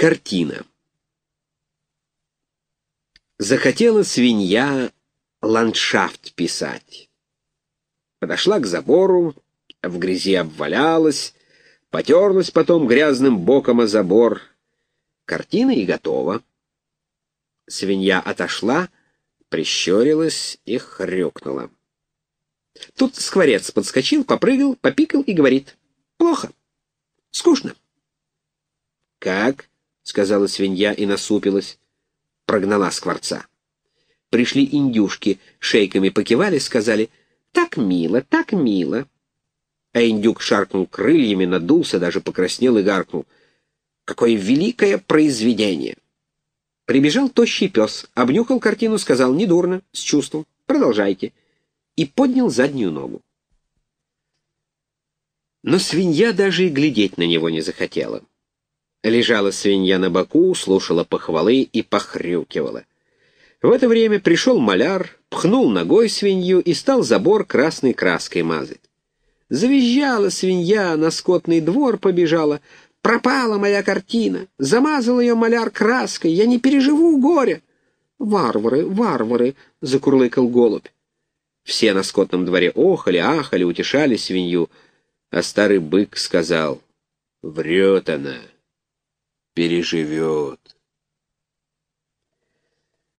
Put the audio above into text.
Картина. Захотела свинья ландшафт писать. Подошла к забору, в грязи обвалялась, потерлась потом грязным боком о забор. Картина и готова. Свинья отошла, прищурилась и хрюкнула. Тут скворец подскочил, попрыгал, попикал и говорит. «Плохо. Скучно». «Как?» — сказала свинья и насупилась. Прогнала скворца. Пришли индюшки, шейками покивали, сказали «Так мило, так мило». А индюк шаркнул крыльями, надулся, даже покраснел и гаркнул. «Какое великое произведение!» Прибежал тощий пес, обнюхал картину, сказал «Недурно, с чувством, продолжайте» и поднял заднюю ногу. Но свинья даже и глядеть на него не захотела. Лежала свинья на боку, слушала похвалы и похрюкивала. В это время пришел маляр, пхнул ногой свинью и стал забор красной краской мазать. Завизжала свинья, на скотный двор побежала. «Пропала моя картина! Замазал ее маляр краской! Я не переживу горя!» «Варвары, варвары!» — закурлыкал голубь. Все на скотном дворе охали, ахали, утешали свинью, а старый бык сказал, «Врет она!» Переживет.